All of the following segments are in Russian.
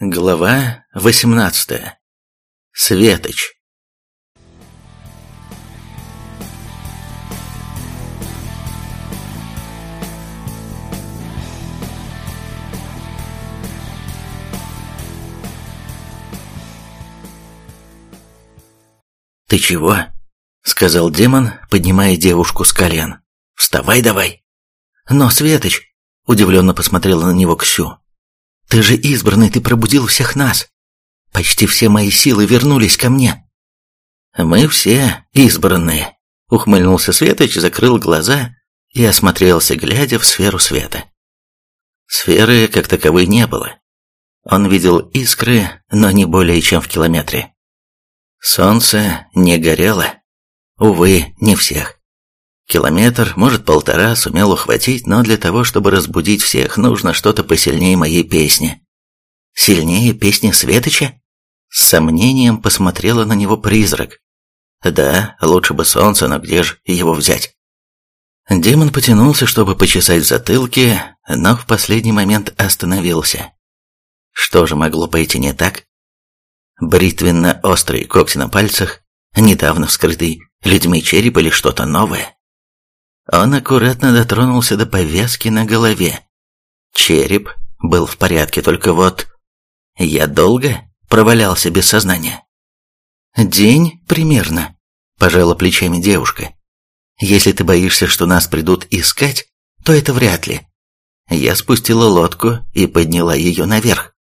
Глава 18. Светоч. «Ты чего?» — сказал демон, поднимая девушку с колен. «Вставай давай!» «Но, Светоч!» — удивленно посмотрела на него Ксю. Ты же избранный, ты пробудил всех нас. Почти все мои силы вернулись ко мне. Мы все избранные, ухмыльнулся Светоч, закрыл глаза и осмотрелся, глядя в сферу света. Сферы как таковой не было. Он видел искры, но не более чем в километре. Солнце не горело. Увы, не всех. Километр, может полтора, сумел ухватить, но для того, чтобы разбудить всех, нужно что-то посильнее моей песни. Сильнее песни Светоча? С сомнением посмотрела на него призрак. Да, лучше бы солнце, но где же его взять? Демон потянулся, чтобы почесать затылки, но в последний момент остановился. Что же могло пойти не так? Бритвенно-острые когти на пальцах, недавно вскрытый людьми череп или что-то новое? Он аккуратно дотронулся до повязки на голове. Череп был в порядке, только вот... Я долго провалялся без сознания. «День примерно», – пожала плечами девушка. «Если ты боишься, что нас придут искать, то это вряд ли». Я спустила лодку и подняла ее наверх.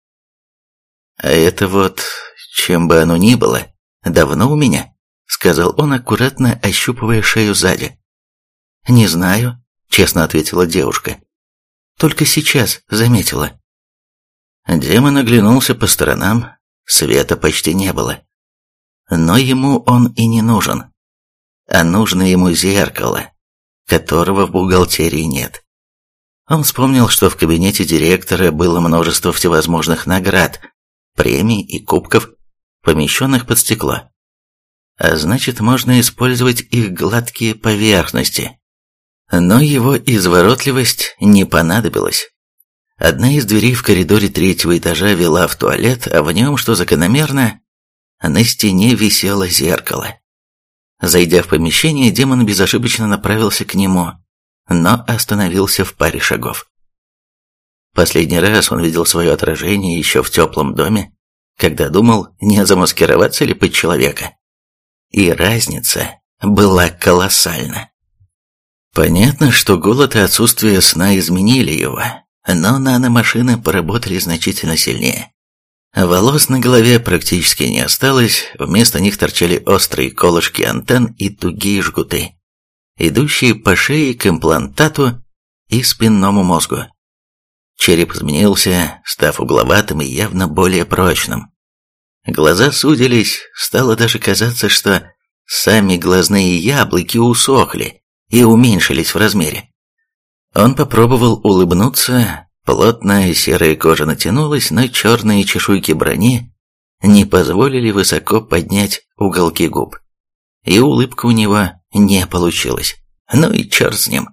«А это вот, чем бы оно ни было, давно у меня», – сказал он, аккуратно ощупывая шею сзади. «Не знаю», — честно ответила девушка. «Только сейчас заметила». Демон оглянулся по сторонам, света почти не было. Но ему он и не нужен. А нужно ему зеркало, которого в бухгалтерии нет. Он вспомнил, что в кабинете директора было множество всевозможных наград, премий и кубков, помещенных под стекло. А значит, можно использовать их гладкие поверхности. Но его изворотливость не понадобилась. Одна из дверей в коридоре третьего этажа вела в туалет, а в нем, что закономерно, на стене висело зеркало. Зайдя в помещение, демон безошибочно направился к нему, но остановился в паре шагов. Последний раз он видел свое отражение еще в теплом доме, когда думал, не замаскироваться ли под человека. И разница была колоссальна. Понятно, что голод и отсутствие сна изменили его, но наномашины поработали значительно сильнее. Волос на голове практически не осталось, вместо них торчали острые колышки антенн и тугие жгуты, идущие по шее к имплантату и спинному мозгу. Череп изменился, став угловатым и явно более прочным. Глаза судились, стало даже казаться, что сами глазные яблоки усохли, и уменьшились в размере. Он попробовал улыбнуться, плотная серая кожа натянулась, но черные чешуйки брони не позволили высоко поднять уголки губ. И улыбка у него не получилась. Ну и черт с ним.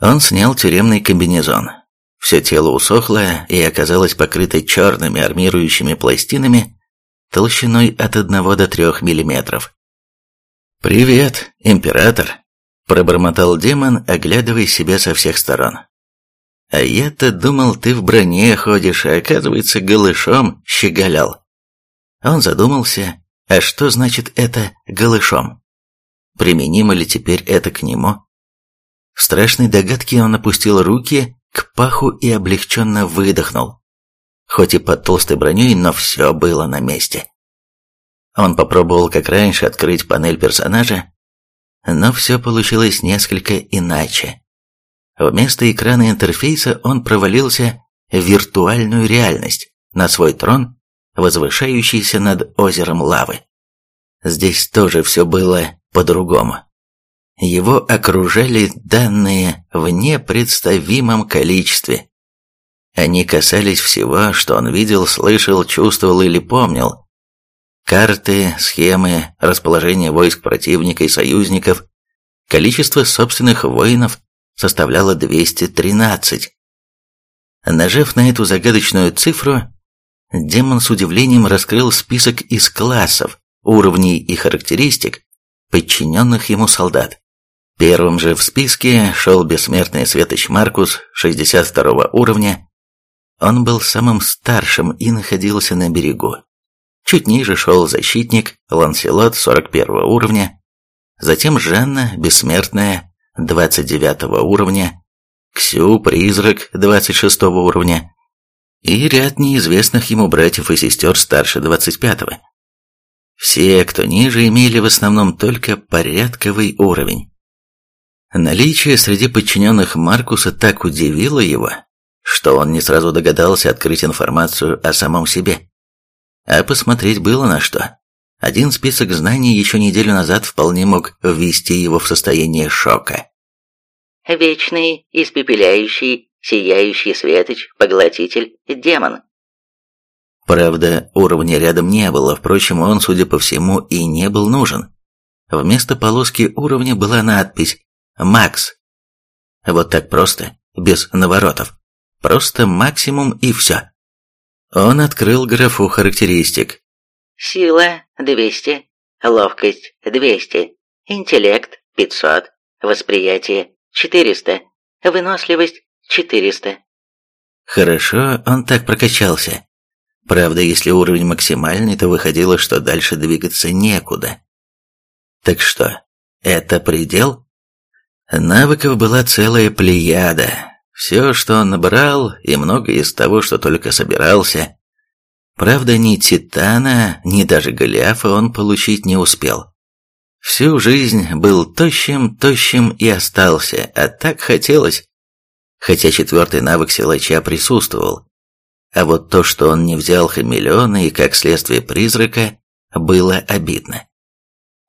Он снял тюремный комбинезон. Все тело усохло и оказалось покрыто черными армирующими пластинами толщиной от 1 до 3 миллиметров. «Привет, император!» Пробормотал демон, оглядывая себя со всех сторон. «А я-то думал, ты в броне ходишь, а оказывается, голышом щеголял». Он задумался, а что значит это «голышом»? Применимо ли теперь это к нему? В страшной догадке он опустил руки к паху и облегченно выдохнул. Хоть и под толстой броней, но все было на месте. Он попробовал, как раньше, открыть панель персонажа, но все получилось несколько иначе. Вместо экрана интерфейса он провалился в виртуальную реальность, на свой трон, возвышающийся над озером лавы. Здесь тоже все было по-другому. Его окружали данные в непредставимом количестве. Они касались всего, что он видел, слышал, чувствовал или помнил, Карты, схемы, расположение войск противника и союзников, количество собственных воинов составляло 213. Нажав на эту загадочную цифру, демон с удивлением раскрыл список из классов, уровней и характеристик, подчиненных ему солдат. Первым же в списке шел бессмертный Светоч Маркус 62 уровня. Он был самым старшим и находился на берегу. Чуть ниже шел защитник Ланселот 41 уровня, затем Жанна, бессмертная, 29 уровня, Ксю, призрак, 26 уровня, и ряд неизвестных ему братьев и сестер старше 25-го. Все, кто ниже, имели в основном только порядковый уровень. Наличие среди подчиненных Маркуса так удивило его, что он не сразу догадался открыть информацию о самом себе. А посмотреть было на что. Один список знаний еще неделю назад вполне мог ввести его в состояние шока. Вечный, испепеляющий, сияющий светоч, поглотитель, демон. Правда, уровня рядом не было, впрочем, он, судя по всему, и не был нужен. Вместо полоски уровня была надпись «Макс». Вот так просто, без наворотов. Просто максимум и все. Он открыл графу характеристик. Сила – 200, ловкость – 200, интеллект – 500, восприятие – 400, выносливость – 400. Хорошо, он так прокачался. Правда, если уровень максимальный, то выходило, что дальше двигаться некуда. Так что, это предел? Навыков была целая плеяда, все, что он набрал, и многое из того, что только собирался. Правда, ни Титана, ни даже Голиафа он получить не успел. Всю жизнь был тощим, тощим и остался, а так хотелось. Хотя четвертый навык силача присутствовал. А вот то, что он не взял хамелеона и, как следствие призрака, было обидно.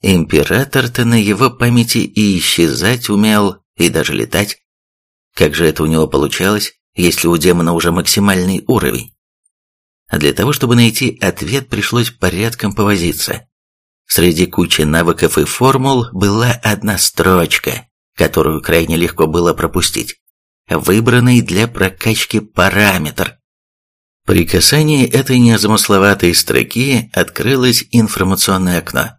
Император-то на его памяти и исчезать умел, и даже летать. Как же это у него получалось, если у демона уже максимальный уровень? Для того, чтобы найти ответ, пришлось порядком повозиться. Среди кучи навыков и формул была одна строчка, которую крайне легко было пропустить. Выбранный для прокачки параметр. При касании этой незамысловатой строки открылось информационное окно.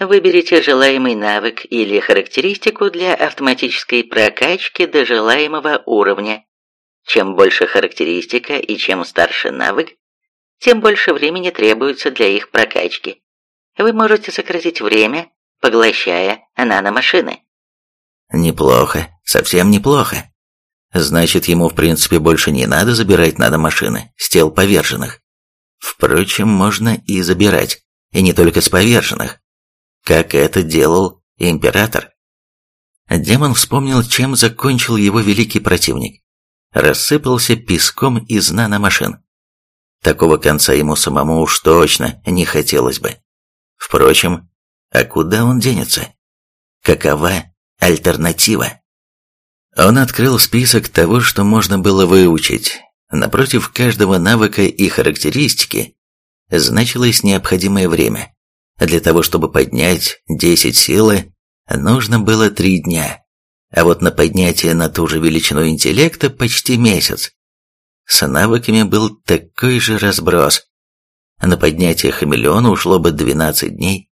Выберите желаемый навык или характеристику для автоматической прокачки до желаемого уровня. Чем больше характеристика и чем старше навык, тем больше времени требуется для их прокачки. Вы можете сократить время, поглощая наномашины. Неплохо, совсем неплохо. Значит, ему в принципе больше не надо забирать наномашины с тел поверженных. Впрочем, можно и забирать, и не только с поверженных как это делал император. Демон вспомнил, чем закончил его великий противник. Рассыпался песком из наномашин. Такого конца ему самому уж точно не хотелось бы. Впрочем, а куда он денется? Какова альтернатива? Он открыл список того, что можно было выучить. Напротив каждого навыка и характеристики значилось необходимое время. Для того, чтобы поднять 10 силы, нужно было 3 дня, а вот на поднятие на ту же величину интеллекта почти месяц. С навыками был такой же разброс. На поднятие хамелеона ушло бы 12 дней.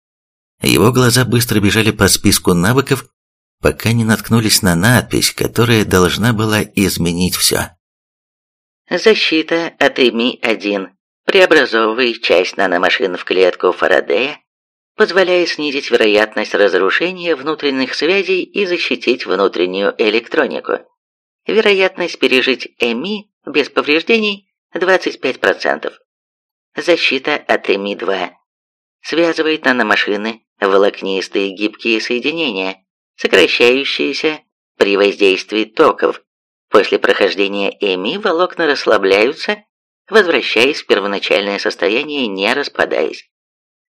Его глаза быстро бежали по списку навыков, пока не наткнулись на надпись, которая должна была изменить все. Защита от ИМИ-1. Преобразовывай часть наномашин в клетку Фарадея позволяя снизить вероятность разрушения внутренних связей и защитить внутреннюю электронику. Вероятность пережить ЭМИ без повреждений 25%. Защита от ЭМИ-2. Связывает наномашины волокнистые гибкие соединения, сокращающиеся при воздействии токов. После прохождения ЭМИ волокна расслабляются, возвращаясь в первоначальное состояние, не распадаясь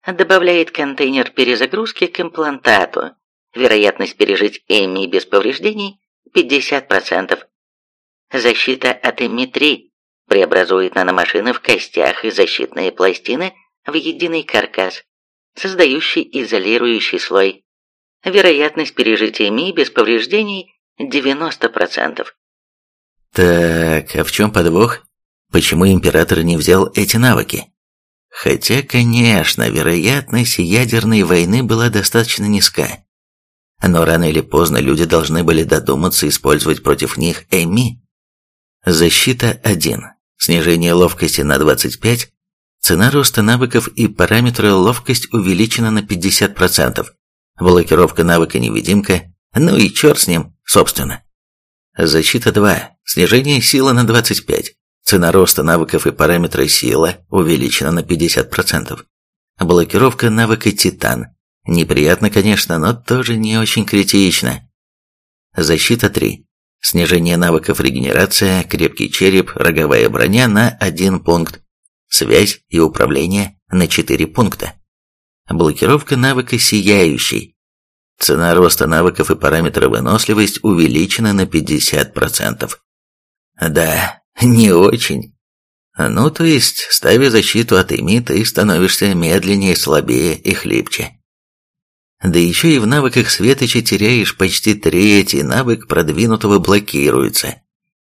добавляет контейнер перезагрузки к имплантату. Вероятность пережить ЭМИ без повреждений 50%. Защита от ЭМИ-3 преобразует наномашины в костях и защитные пластины в единый каркас, создающий изолирующий слой. Вероятность пережить ЭМИ без повреждений 90%. Так, а в чем подвох? Почему император не взял эти навыки? Хотя, конечно, вероятность ядерной войны была достаточно низка. Но рано или поздно люди должны были додуматься использовать против них ЭМИ. Защита 1. Снижение ловкости на 25. Цена роста навыков и параметры ловкость увеличена на 50%. Блокировка навыка невидимка. Ну и черт с ним, собственно. Защита 2. Снижение силы на 25. Цена роста навыков и параметры сила увеличена на 50%. Блокировка навыка Титан. Неприятно, конечно, но тоже не очень критично. Защита 3. Снижение навыков регенерация, крепкий череп, роговая броня на 1 пункт. Связь и управление на 4 пункта. Блокировка навыка сияющий. Цена роста навыков и параметра выносливость увеличена на 50%. Да, не очень. Ну, то есть, ставя защиту от ими, ты становишься медленнее, слабее и хлипче. Да еще и в навыках Светоча теряешь почти третий навык продвинутого блокируется.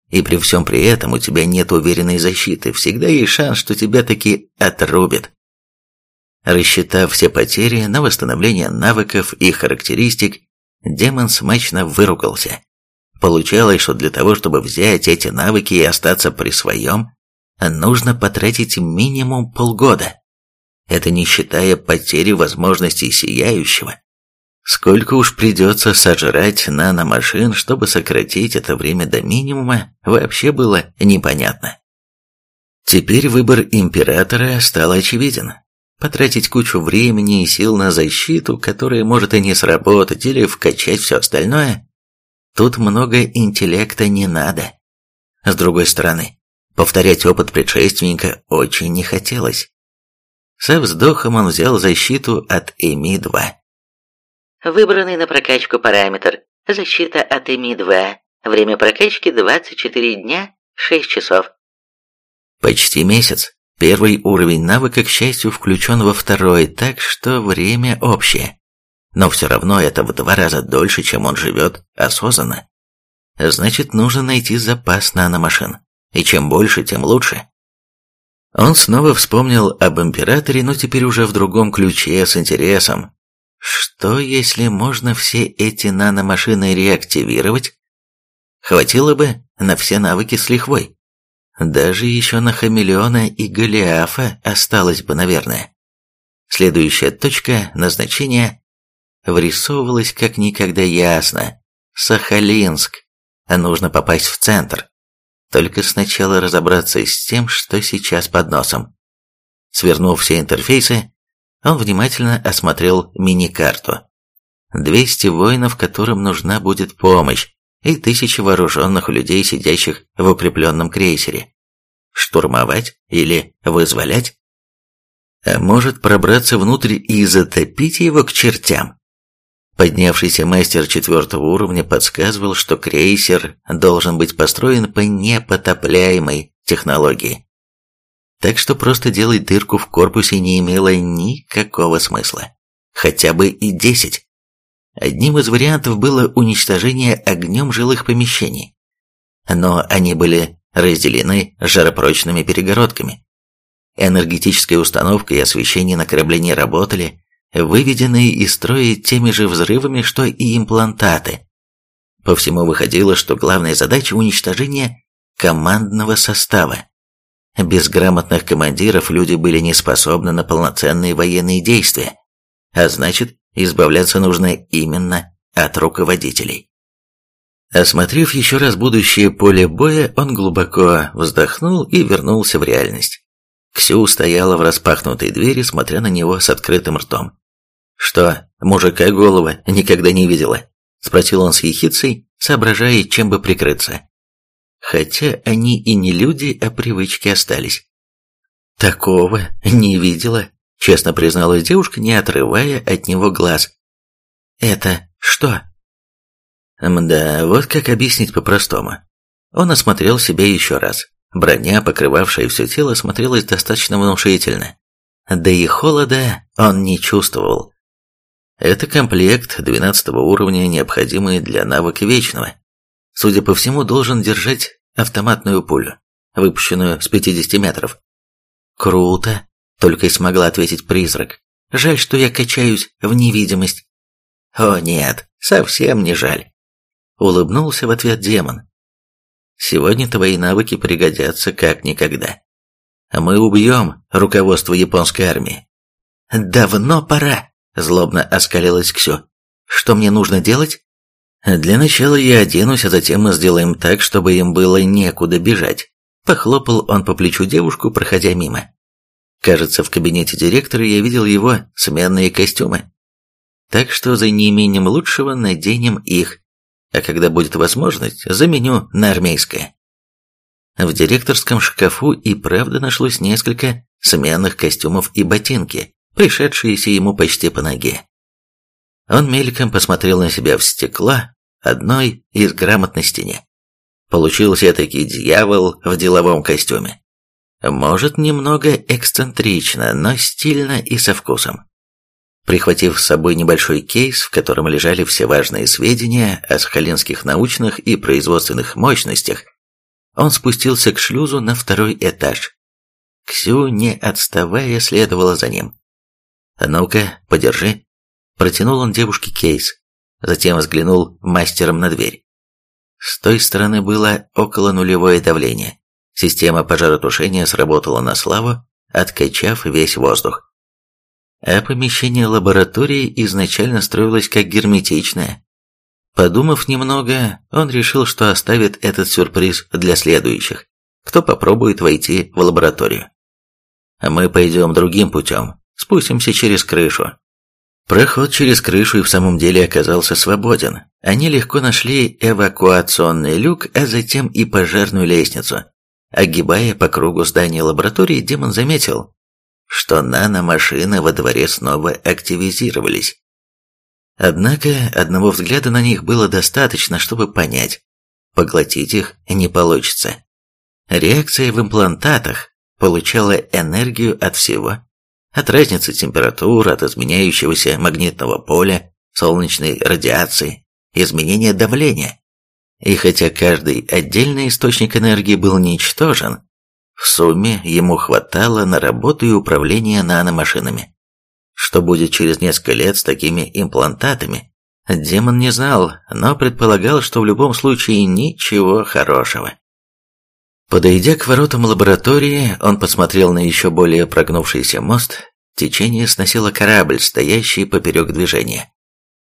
И при всем при этом у тебя нет уверенной защиты, всегда есть шанс, что тебя таки отрубят. Рассчитав все потери на восстановление навыков и характеристик, демон смачно выругался. Получалось, что для того, чтобы взять эти навыки и остаться при своем, нужно потратить минимум полгода. Это не считая потери возможностей Сияющего. Сколько уж придется сожрать наномашин, чтобы сократить это время до минимума, вообще было непонятно. Теперь выбор Императора стал очевиден. Потратить кучу времени и сил на защиту, которая может и не сработать, или вкачать все остальное, тут много интеллекта не надо. С другой стороны, повторять опыт предшественника очень не хотелось. Со вздохом он взял защиту от ЭМИ-2. Выбранный на прокачку параметр «Защита от ЭМИ-2». Время прокачки 24 дня, 6 часов. Почти месяц. Первый уровень навыка, к счастью, включен во второй, так что время общее. Но все равно это в два раза дольше, чем он живет осознанно. Значит, нужно найти запас наномашин. И чем больше, тем лучше. Он снова вспомнил об императоре, но теперь уже в другом ключе, с интересом. Что, если можно все эти наномашины реактивировать? Хватило бы на все навыки с лихвой. Даже еще на хамелеона и голиафа осталось бы, наверное. Следующая точка назначения вырисовывалась как никогда ясно. Сахалинск. Нужно попасть в центр. Только сначала разобраться с тем, что сейчас под носом. Свернув все интерфейсы, он внимательно осмотрел мини-карту. 200 воинов, которым нужна будет помощь, и тысячи вооруженных людей, сидящих в укрепленном крейсере. Штурмовать или вызволять? А может пробраться внутрь и затопить его к чертям? Поднявшийся мастер четвертого уровня подсказывал, что крейсер должен быть построен по непотопляемой технологии. Так что просто делать дырку в корпусе не имело никакого смысла. Хотя бы и десять. Одним из вариантов было уничтожение огнем жилых помещений. Но они были разделены жаропрочными перегородками. Энергетическая установка и освещение на корабле не работали, выведенные из строя теми же взрывами, что и имплантаты. По всему выходило, что главная задача – уничтожение командного состава. Без грамотных командиров люди были не способны на полноценные военные действия, а значит, избавляться нужно именно от руководителей. Осмотрев еще раз будущее поле боя, он глубоко вздохнул и вернулся в реальность. Ксю стояла в распахнутой двери, смотря на него с открытым ртом. «Что, мужика голова никогда не видела?» – спросил он с ехицей, соображая, чем бы прикрыться. Хотя они и не люди, а привычки остались. «Такого не видела», – честно призналась девушка, не отрывая от него глаз. «Это что?» Мда, вот как объяснить по-простому. Он осмотрел себя еще раз. Броня, покрывавшая все тело, смотрелась достаточно внушительно. Да и холода он не чувствовал. Это комплект 12 уровня, необходимый для навыка Вечного. Судя по всему, должен держать автоматную пулю. выпущенную с 50 метров. «Круто!» — только и смогла ответить призрак. «Жаль, что я качаюсь в невидимость». «О нет, совсем не жаль!» — улыбнулся в ответ демон. «Сегодня твои навыки пригодятся как никогда. Мы убьем руководство японской армии». «Давно пора!» — злобно оскалилась Ксю. «Что мне нужно делать?» «Для начала я оденусь, а затем мы сделаем так, чтобы им было некуда бежать». Похлопал он по плечу девушку, проходя мимо. Кажется, в кабинете директора я видел его сменные костюмы. Так что за неимением лучшего наденем их, а когда будет возможность, заменю на армейское. В директорском шкафу и правда нашлось несколько сменных костюмов и ботинки, пришедшиеся ему почти по ноге. Он мельком посмотрел на себя в стекло одной из грамотной стене. Получился таки дьявол в деловом костюме. Может, немного эксцентрично, но стильно и со вкусом. Прихватив с собой небольшой кейс, в котором лежали все важные сведения о сахалинских научных и производственных мощностях, он спустился к шлюзу на второй этаж. Ксю, не отставая, следовала за ним. «Ну-ка, подержи». Протянул он девушке кейс, затем взглянул мастером на дверь. С той стороны было около нулевое давление. Система пожаротушения сработала на славу, откачав весь воздух. А помещение лаборатории изначально строилось как герметичное. Подумав немного, он решил, что оставит этот сюрприз для следующих, кто попробует войти в лабораторию. Мы пойдем другим путем, спустимся через крышу. Проход через крышу и в самом деле оказался свободен. Они легко нашли эвакуационный люк, а затем и пожарную лестницу. Огибая по кругу здания лаборатории, демон заметил, что наномашины во дворе снова активизировались. Однако одного взгляда на них было достаточно, чтобы понять, поглотить их не получится. Реакция в имплантатах получала энергию от всего, от разницы температур, от изменяющегося магнитного поля, солнечной радиации, изменения давления. И хотя каждый отдельный источник энергии был ничтожен, в сумме ему хватало на работу и управление наномашинами. Что будет через несколько лет с такими имплантатами, демон не знал, но предполагал, что в любом случае ничего хорошего. Подойдя к воротам лаборатории, он посмотрел на еще более прогнувшийся мост. Течение сносило корабль, стоящий поперек движения.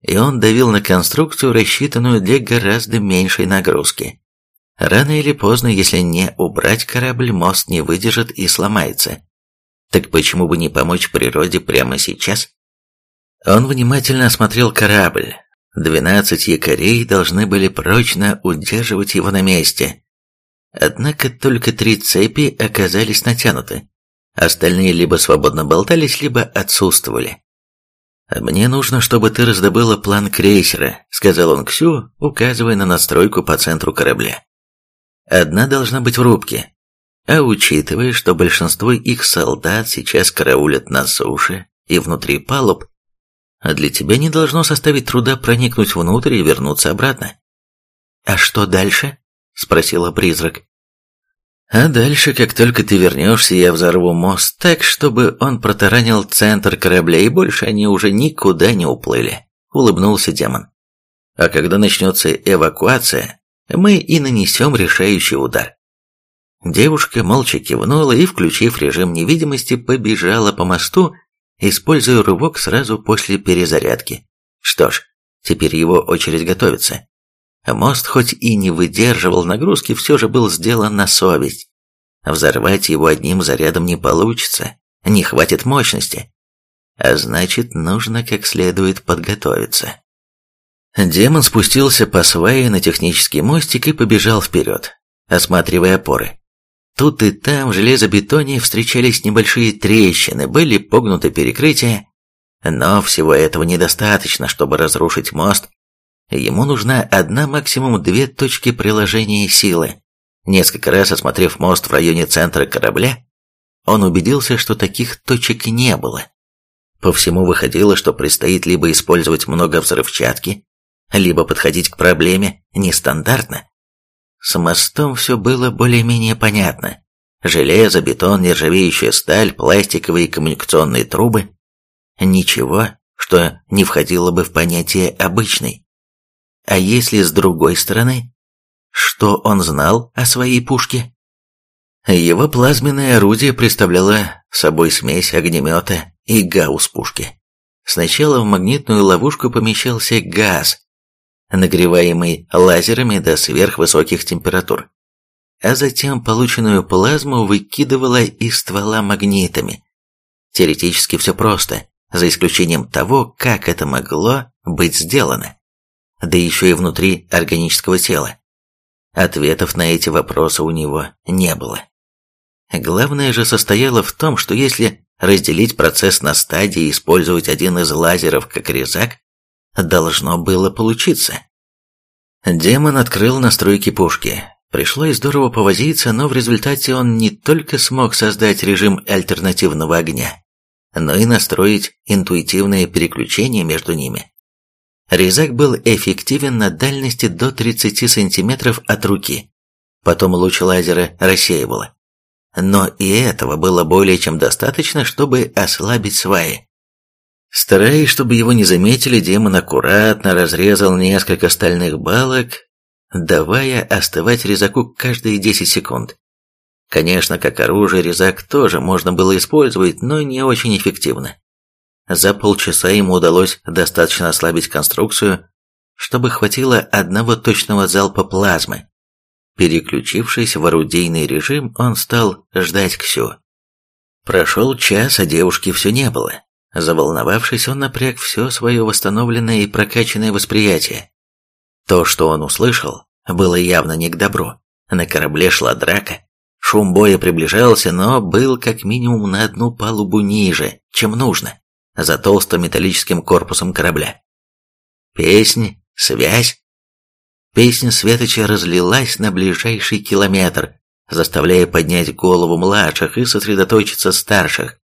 И он давил на конструкцию, рассчитанную для гораздо меньшей нагрузки. Рано или поздно, если не убрать корабль, мост не выдержит и сломается. Так почему бы не помочь природе прямо сейчас? Он внимательно осмотрел корабль. Двенадцать якорей должны были прочно удерживать его на месте, Однако только три цепи оказались натянуты. Остальные либо свободно болтались, либо отсутствовали. «Мне нужно, чтобы ты раздобыла план крейсера», — сказал он Ксю, указывая на настройку по центру корабля. «Одна должна быть в рубке. А учитывая, что большинство их солдат сейчас караулят на суше и внутри палуб, а для тебя не должно составить труда проникнуть внутрь и вернуться обратно». «А что дальше?» Спросила призрак. А дальше, как только ты вернешься, я взорву мост так, чтобы он протаранил центр корабля, и больше они уже никуда не уплыли, улыбнулся демон. А когда начнется эвакуация, мы и нанесем решающий удар. Девушка молча кивнула и, включив режим невидимости, побежала по мосту, используя рывок сразу после перезарядки. Что ж, теперь его очередь готовиться. Мост хоть и не выдерживал нагрузки, все же был сделан на совесть. Взорвать его одним зарядом не получится, не хватит мощности. А значит, нужно как следует подготовиться. Демон спустился по свае на технический мостик и побежал вперед, осматривая опоры. Тут и там в железобетоне встречались небольшие трещины, были погнуты перекрытия, но всего этого недостаточно, чтобы разрушить мост Ему нужна одна, максимум две точки приложения силы. Несколько раз осмотрев мост в районе центра корабля, он убедился, что таких точек не было. По всему выходило, что предстоит либо использовать много взрывчатки, либо подходить к проблеме нестандартно. С мостом все было более-менее понятно. Железо, бетон, нержавеющая сталь, пластиковые коммуникационные трубы. Ничего, что не входило бы в понятие «обычный». А если с другой стороны? Что он знал о своей пушке? Его плазменное орудие представляло собой смесь огнемета и гаусс-пушки. Сначала в магнитную ловушку помещался газ, нагреваемый лазерами до сверхвысоких температур, а затем полученную плазму выкидывала из ствола магнитами. Теоретически все просто, за исключением того, как это могло быть сделано. Да еще и внутри органического тела. Ответов на эти вопросы у него не было. Главное же состояло в том, что если разделить процесс на стадии и использовать один из лазеров как резак, должно было получиться. Демон открыл настройки пушки. Пришлось здорово повозиться, но в результате он не только смог создать режим альтернативного огня, но и настроить интуитивное переключение между ними. Резак был эффективен на дальности до 30 сантиметров от руки. Потом луч лазера рассеивало. Но и этого было более чем достаточно, чтобы ослабить сваи. Стараясь, чтобы его не заметили, демон аккуратно разрезал несколько стальных балок, давая остывать резаку каждые 10 секунд. Конечно, как оружие резак тоже можно было использовать, но не очень эффективно. За полчаса ему удалось достаточно ослабить конструкцию, чтобы хватило одного точного залпа плазмы. Переключившись в орудийный режим, он стал ждать Ксю. Прошел час, а девушки все не было. Заволновавшись, он напряг все свое восстановленное и прокачанное восприятие. То, что он услышал, было явно не к добру. На корабле шла драка. Шум боя приближался, но был как минимум на одну палубу ниже, чем нужно за толстым металлическим корпусом корабля. Песнь, связь. Песня Светоча разлилась на ближайший километр, заставляя поднять голову младших и сосредоточиться старших.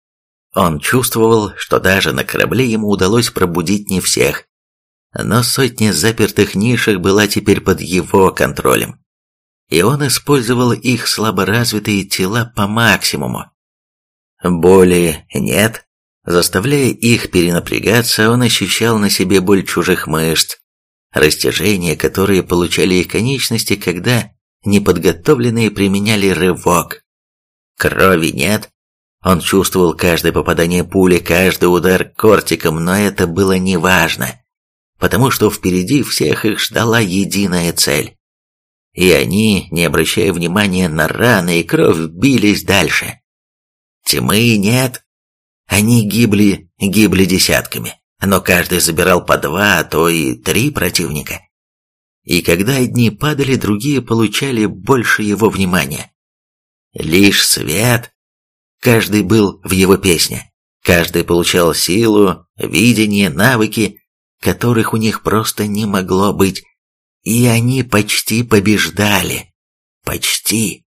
Он чувствовал, что даже на корабле ему удалось пробудить не всех, но сотня запертых нишек была теперь под его контролем, и он использовал их слаборазвитые тела по максимуму. Боли нет, Заставляя их перенапрягаться, он ощущал на себе боль чужих мышц, растяжения, которые получали их конечности, когда неподготовленные применяли рывок. Крови нет. Он чувствовал каждое попадание пули, каждый удар кортиком, но это было неважно, потому что впереди всех их ждала единая цель. И они, не обращая внимания на раны и кровь, бились дальше. Тьмы нет, они гибли, гибли десятками, но каждый забирал по два, а то и три противника. И когда одни падали, другие получали больше его внимания. Лишь свет. Каждый был в его песне. Каждый получал силу, видение, навыки, которых у них просто не могло быть. И они почти побеждали. Почти.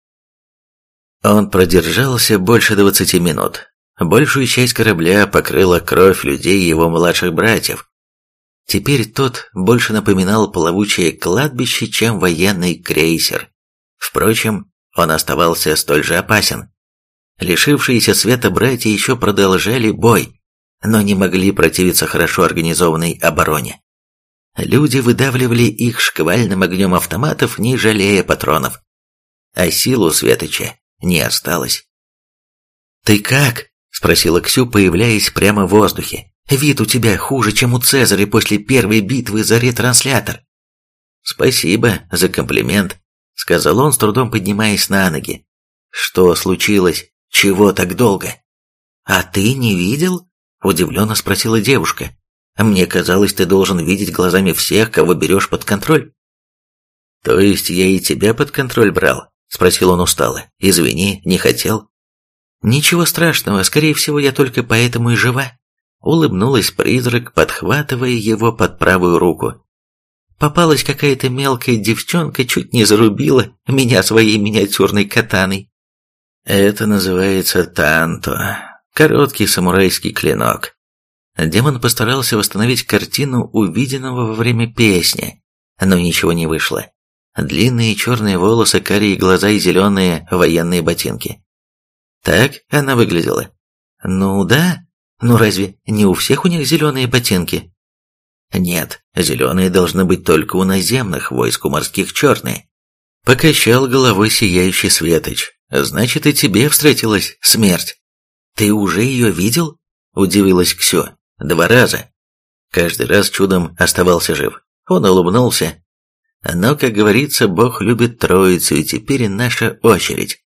Он продержался больше двадцати минут, Большую часть корабля покрыла кровь людей и его младших братьев. Теперь тот больше напоминал плавучее кладбище, чем военный крейсер. Впрочем, он оставался столь же опасен. Лишившиеся света братья еще продолжали бой, но не могли противиться хорошо организованной обороне. Люди выдавливали их шквальным огнем автоматов, не жалея патронов. А силу Светоча не осталось. «Ты как?» Спросила Ксю, появляясь прямо в воздухе. «Вид у тебя хуже, чем у Цезаря после первой битвы за ретранслятор». «Спасибо за комплимент», — сказал он, с трудом поднимаясь на ноги. «Что случилось? Чего так долго?» «А ты не видел?» — удивленно спросила девушка. «Мне казалось, ты должен видеть глазами всех, кого берешь под контроль». «То есть я и тебя под контроль брал?» — спросил он устало. «Извини, не хотел». «Ничего страшного, скорее всего, я только поэтому и жива», — улыбнулась призрак, подхватывая его под правую руку. «Попалась какая-то мелкая девчонка, чуть не зарубила меня своей миниатюрной катаной». «Это называется танто, короткий самурайский клинок». Демон постарался восстановить картину увиденного во время песни, но ничего не вышло. длинные черные волосы, карие глаза и зеленые военные ботинки. Так она выглядела. Ну да, ну разве не у всех у них зеленые ботинки? Нет, зеленые должны быть только у наземных войск, у морских черные. Покачал головой сияющий Светоч. Значит, и тебе встретилась смерть. Ты уже ее видел? Удивилась Ксю. Два раза. Каждый раз чудом оставался жив. Он улыбнулся. Но, как говорится, Бог любит троицу, и теперь наша очередь.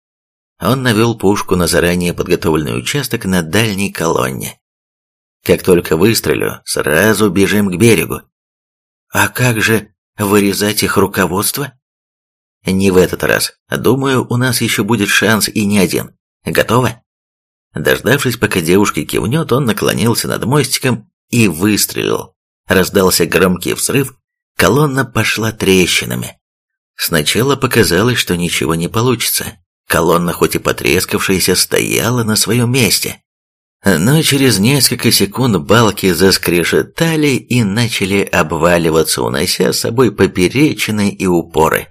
Он навел пушку на заранее подготовленный участок на дальней колонне. Как только выстрелю, сразу бежим к берегу. А как же вырезать их руководство? Не в этот раз. Думаю, у нас еще будет шанс и не один. Готово? Дождавшись, пока девушка кивнет, он наклонился над мостиком и выстрелил. Раздался громкий взрыв, колонна пошла трещинами. Сначала показалось, что ничего не получится. Колонна, хоть и потрескавшаяся, стояла на своем месте. Но через несколько секунд балки заскрежетали и начали обваливаться, унося с собой поперечины и упоры.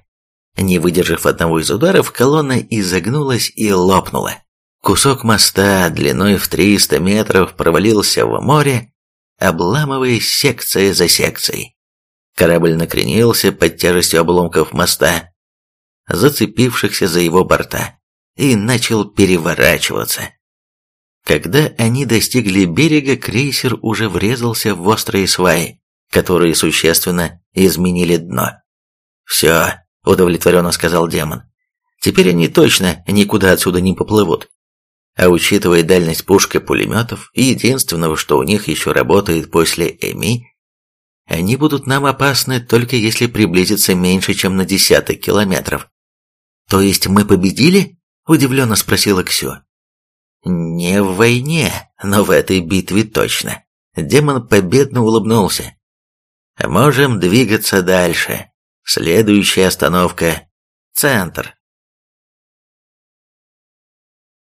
Не выдержав одного из ударов, колонна изогнулась и лопнула. Кусок моста длиной в 300 метров провалился в море, обламываясь секция за секцией. Корабль накренился под тяжестью обломков моста, зацепившихся за его борта, и начал переворачиваться. Когда они достигли берега, крейсер уже врезался в острые сваи, которые существенно изменили дно. «Все», — удовлетворенно сказал демон, — «теперь они точно никуда отсюда не поплывут. А учитывая дальность пушек и пулеметов, и единственного, что у них еще работает после ЭМИ, они будут нам опасны только если приблизиться меньше, чем на десяток километров. «То есть мы победили?» – удивленно спросила Ксю. «Не в войне, но в этой битве точно». Демон победно улыбнулся. «Можем двигаться дальше. Следующая остановка – центр».